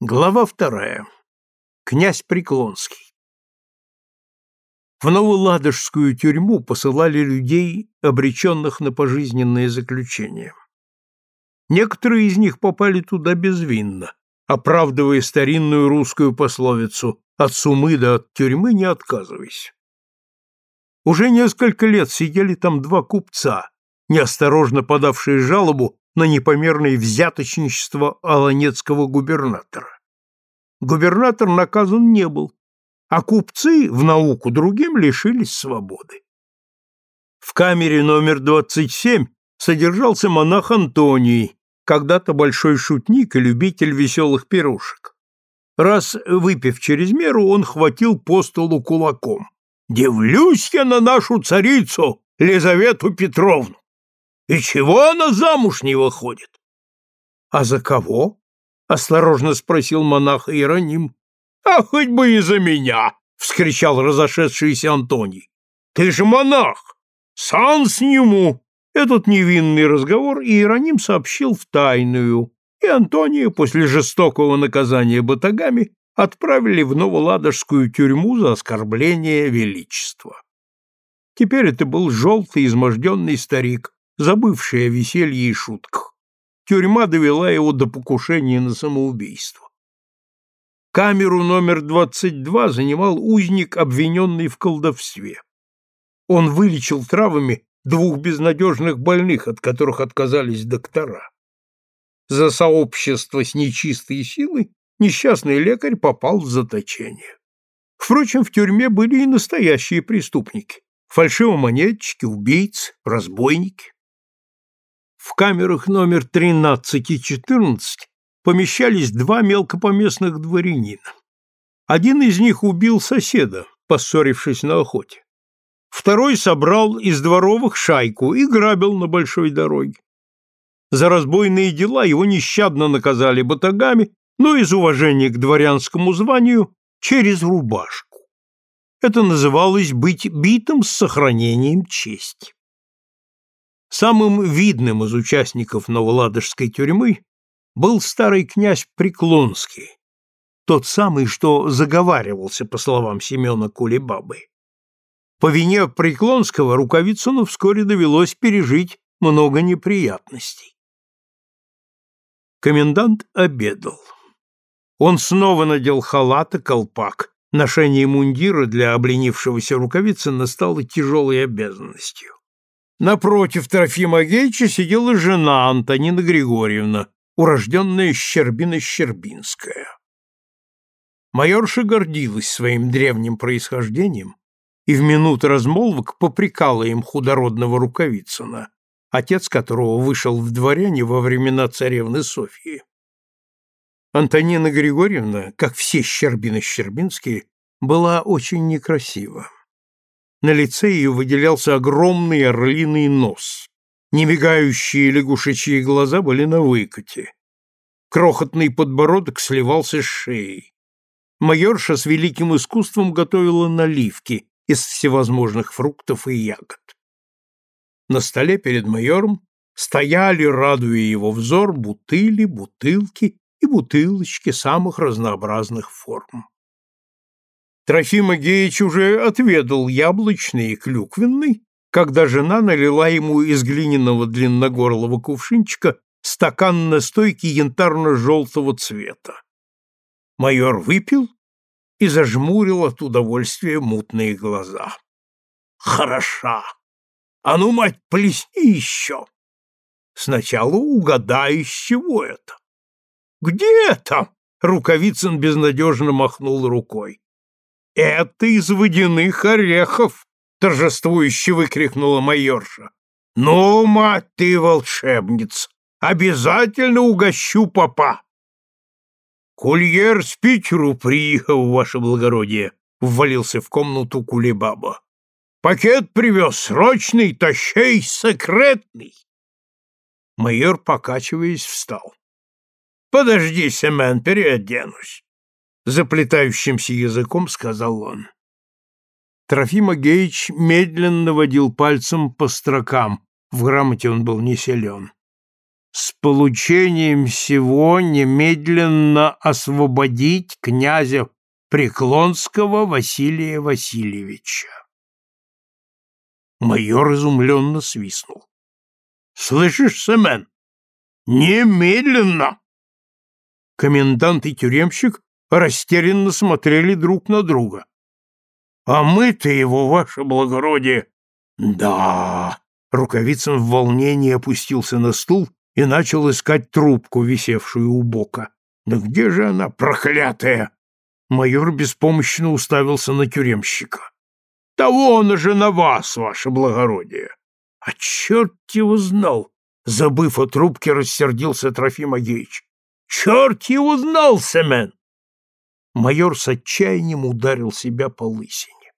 Глава вторая. Князь Преклонский. В Новоладожскую тюрьму посылали людей, обреченных на пожизненное заключение. Некоторые из них попали туда безвинно, оправдывая старинную русскую пословицу «от сумы до от тюрьмы не отказывайся». Уже несколько лет сидели там два купца, неосторожно подавшие жалобу на непомерное взяточничество аланецкого губернатора. Губернатор наказан не был, а купцы в науку другим лишились свободы. В камере номер 27 содержался монах Антоний, когда-то большой шутник и любитель веселых пирушек. Раз выпив через меру, он хватил по столу кулаком. «Дивлюсь я на нашу царицу, Лизавету Петровну! И чего она замуж не выходит? А за кого? осторожно спросил монах Иероним. А хоть бы и за меня, вскричал разошедшийся Антоний. Ты же монах! Сан сниму! Этот невинный разговор Иероним сообщил в тайную, и Антония после жестокого наказания батагами отправили в Новоладожскую тюрьму за оскорбление величества. Теперь это был желтый изможденный старик, забывший о веселье и шутках. Тюрьма довела его до покушения на самоубийство. Камеру номер 22 занимал узник, обвиненный в колдовстве. Он вылечил травами двух безнадежных больных, от которых отказались доктора. За сообщество с нечистой силой несчастный лекарь попал в заточение. Впрочем, в тюрьме были и настоящие преступники – фальшивомонетчики, убийцы, разбойники. В камерах номер 13 и 14 помещались два мелкопоместных дворянина. Один из них убил соседа, поссорившись на охоте. Второй собрал из дворовых шайку и грабил на большой дороге. За разбойные дела его нещадно наказали батагами, но из уважения к дворянскому званию через рубашку. Это называлось быть битым с сохранением чести. Самым видным из участников Новоладожской тюрьмы был старый князь Преклонский, тот самый, что заговаривался, по словам Семена Кулебабы. По вине Преклонского Рукавицыну вскоре довелось пережить много неприятностей. Комендант обедал. Он снова надел халат и колпак. Ношение мундира для обленившегося Рукавицына стало тяжелой обязанностью. Напротив Трофима Геича сидела жена Антонина Григорьевна, урожденная Щербина-Щербинская. Майорша гордилась своим древним происхождением и в минуты размолвок попрекала им худородного Рукавицына, отец которого вышел в дворяне во времена царевны Софьи. Антонина Григорьевна, как все Щербины-Щербинские, была очень некрасива. На лице ее выделялся огромный орлиный нос. Немигающие лягушечьи глаза были на выкате. Крохотный подбородок сливался с шеей. Майорша с великим искусством готовила наливки из всевозможных фруктов и ягод. На столе перед майором стояли, радуя его взор, бутыли, бутылки и бутылочки самых разнообразных форм. Трофим Агеич уже отведал яблочный и клюквенный, когда жена налила ему из глиняного длинногорлого кувшинчика стакан настойки янтарно-желтого цвета. Майор выпил и зажмурил от удовольствия мутные глаза. «Хороша! А ну, мать, плесни еще! Сначала угадай, из чего это!» «Где это?» — Рукавицын безнадежно махнул рукой. «Это из водяных орехов!» — торжествующе выкрикнула майорша. «Ну, мать ты, волшебница, обязательно угощу папа!» «Кульер с Питеру приехал, ваше благородие!» — ввалился в комнату Кулебаба. «Пакет привез срочный, тащей, секретный!» Майор, покачиваясь, встал. «Подожди, Семен, переоденусь заплетающимся языком сказал он. Трофим Агеич медленно водил пальцем по строкам, в грамоте он был не силен. с получением всего немедленно освободить князя Преклонского Василия Васильевича. Майор изумленно свистнул. — Слышишь, Семен? Немедленно! Комендант и тюремщик растерянно смотрели друг на друга. — А мы-то его, ваше благородие... — Да... Рукавицын в волнении опустился на стул и начал искать трубку, висевшую у бока. «Да где же она, проклятая?» Майор беспомощно уставился на тюремщика. «Да вон же на вас, ваше благородие!» «А черт его знал!» Забыв о трубке, рассердился Трофим Агеич. «Черт его знал, Семен!» Майор с отчаянием ударил себя по лысине.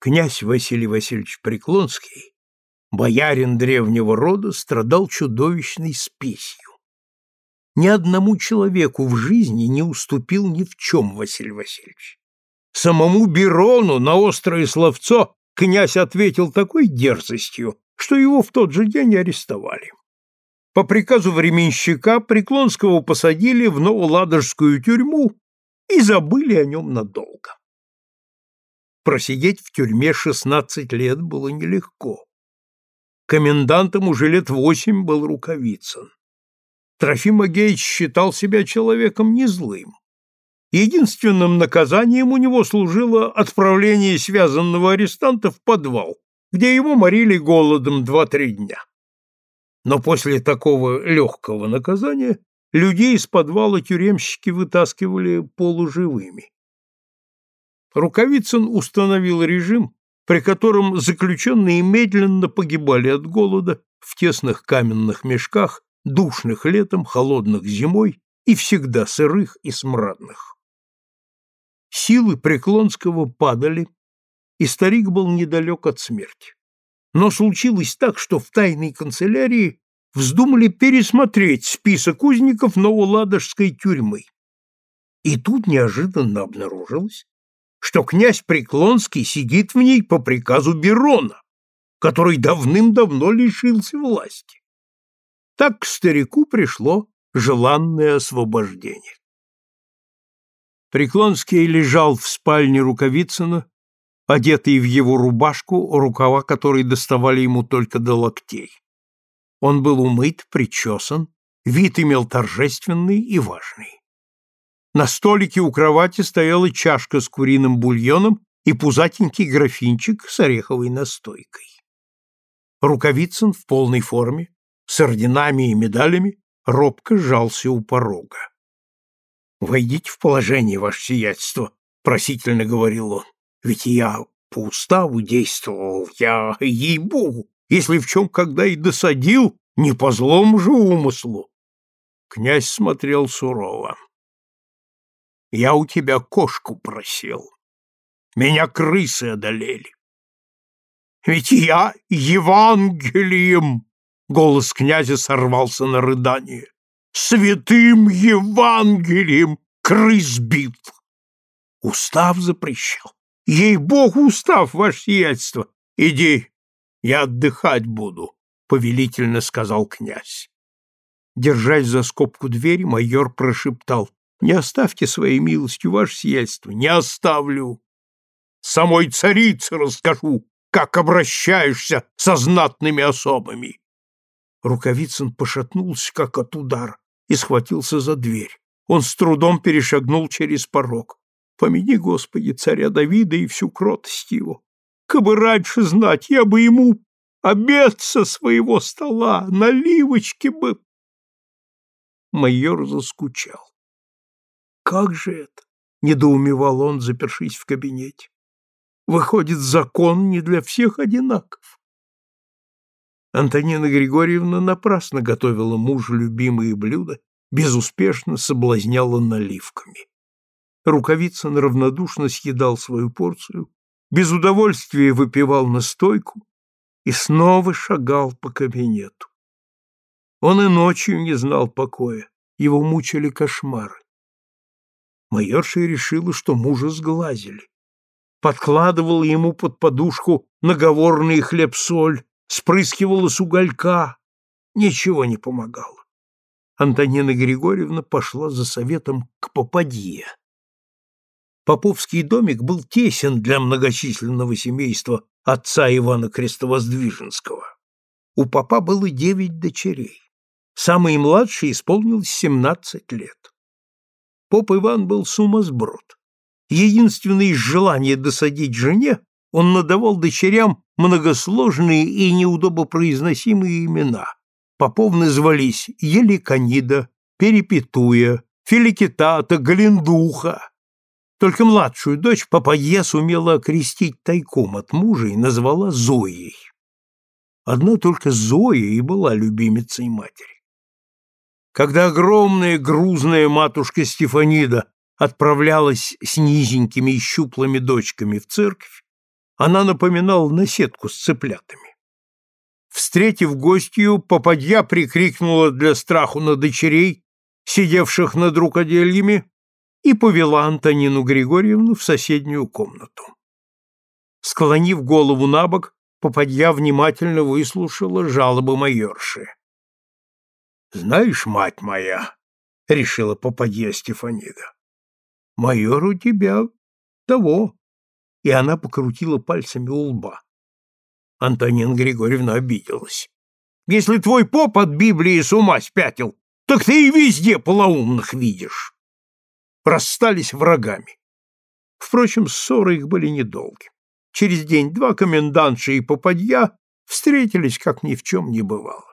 Князь Василий Васильевич Преклонский боярин древнего рода, страдал чудовищной спесью. Ни одному человеку в жизни не уступил ни в чем Василий Васильевич. Самому Бирону на острое словцо князь ответил такой дерзостью, что его в тот же день арестовали. По приказу временщика Преклонского посадили в Новоладожскую тюрьму и забыли о нем надолго. Просидеть в тюрьме шестнадцать лет было нелегко. Комендантом уже лет восемь был Рукавицын. Трофим Агеич считал себя человеком незлым. Единственным наказанием у него служило отправление связанного арестанта в подвал, где его морили голодом два-три дня. Но после такого легкого наказания людей из подвала тюремщики вытаскивали полуживыми. Рукавицын установил режим, при котором заключенные медленно погибали от голода в тесных каменных мешках, душных летом, холодных зимой и всегда сырых и смрадных. Силы Преклонского падали, и старик был недалек от смерти. Но случилось так, что в тайной канцелярии вздумали пересмотреть список узников Новоладожской тюрьмы. И тут неожиданно обнаружилось, что князь Преклонский сидит в ней по приказу Берона, который давным-давно лишился власти. Так к старику пришло желанное освобождение. Преклонский лежал в спальне Рукавицына, одетый в его рубашку, рукава которой доставали ему только до локтей. Он был умыт, причесан, вид имел торжественный и важный. На столике у кровати стояла чашка с куриным бульоном и пузатенький графинчик с ореховой настойкой. Рукавицын в полной форме, с орденами и медалями, робко сжался у порога. «Войдите в положение, ваше сиятельство», — просительно говорил он. «Ведь я по уставу действовал, я, ей-богу, если в чем когда и досадил, не по злому же умыслу». Князь смотрел сурово. Я у тебя кошку просил. Меня крысы одолели. Ведь я Евангелием, голос князя сорвался на рыдание, святым Евангелием крыс бил. Устав запрещал. Ей-богу, устав, ваше сиятельство. Иди, я отдыхать буду, повелительно сказал князь. Держась за скобку двери, майор прошептал не оставьте своей милостью, ваше сиятельство, не оставлю. Самой царице расскажу, как обращаешься со знатными особами. Рукавицын пошатнулся, как от удара, и схватился за дверь. Он с трудом перешагнул через порог. Помяни, Господи, царя Давида и всю кротость его. Кабы раньше знать, я бы ему обед со своего стола, наливочки бы... Майор заскучал. Как же это? недоумевал он, запершись в кабинете. Выходит, закон не для всех одинаков. Антонина Григорьевна напрасно готовила мужу любимые блюда, безуспешно соблазняла наливками. Рукавицын равнодушно съедал свою порцию, без удовольствия выпивал настойку и снова шагал по кабинету. Он и ночью не знал покоя, его мучили кошмары майорша решила, что мужа сглазили. Подкладывала ему под подушку наговорный хлеб-соль, спрыскивала с уголька. Ничего не помогало. Антонина Григорьевна пошла за советом к попадье. Поповский домик был тесен для многочисленного семейства отца Ивана Крестовоздвиженского. У папа было девять дочерей. Самой младшей исполнилось семнадцать лет. Поп Иван был сумасброд. Единственное из желания досадить жене он надавал дочерям многосложные и неудобопроизносимые имена. Попов назвались Еликонида, Перепетуя, Филикитата, Галендуха. Только младшую дочь Пападье сумела окрестить тайком от мужа и назвала Зоей. Одна только Зоя и была любимицей матери. Когда огромная грузная матушка Стефанида отправлялась с низенькими и щуплыми дочками в церковь, она напоминала наседку с цыплятами. Встретив гостью, попадья прикрикнула для страху на дочерей, сидевших над рукодельями, и повела Антонину Григорьевну в соседнюю комнату. Склонив голову на бок, попадья внимательно выслушала жалобы майорши. «Знаешь, мать моя», — решила попадья Стефанида, — «майор у тебя того, и она покрутила пальцами у лба. Антонина Григорьевна обиделась. «Если твой поп от Библии с ума спятил, так ты и везде полоумных видишь!» Расстались врагами. Впрочем, ссоры их были недолги. Через день-два комендантша и попадья встретились, как ни в чем не бывало.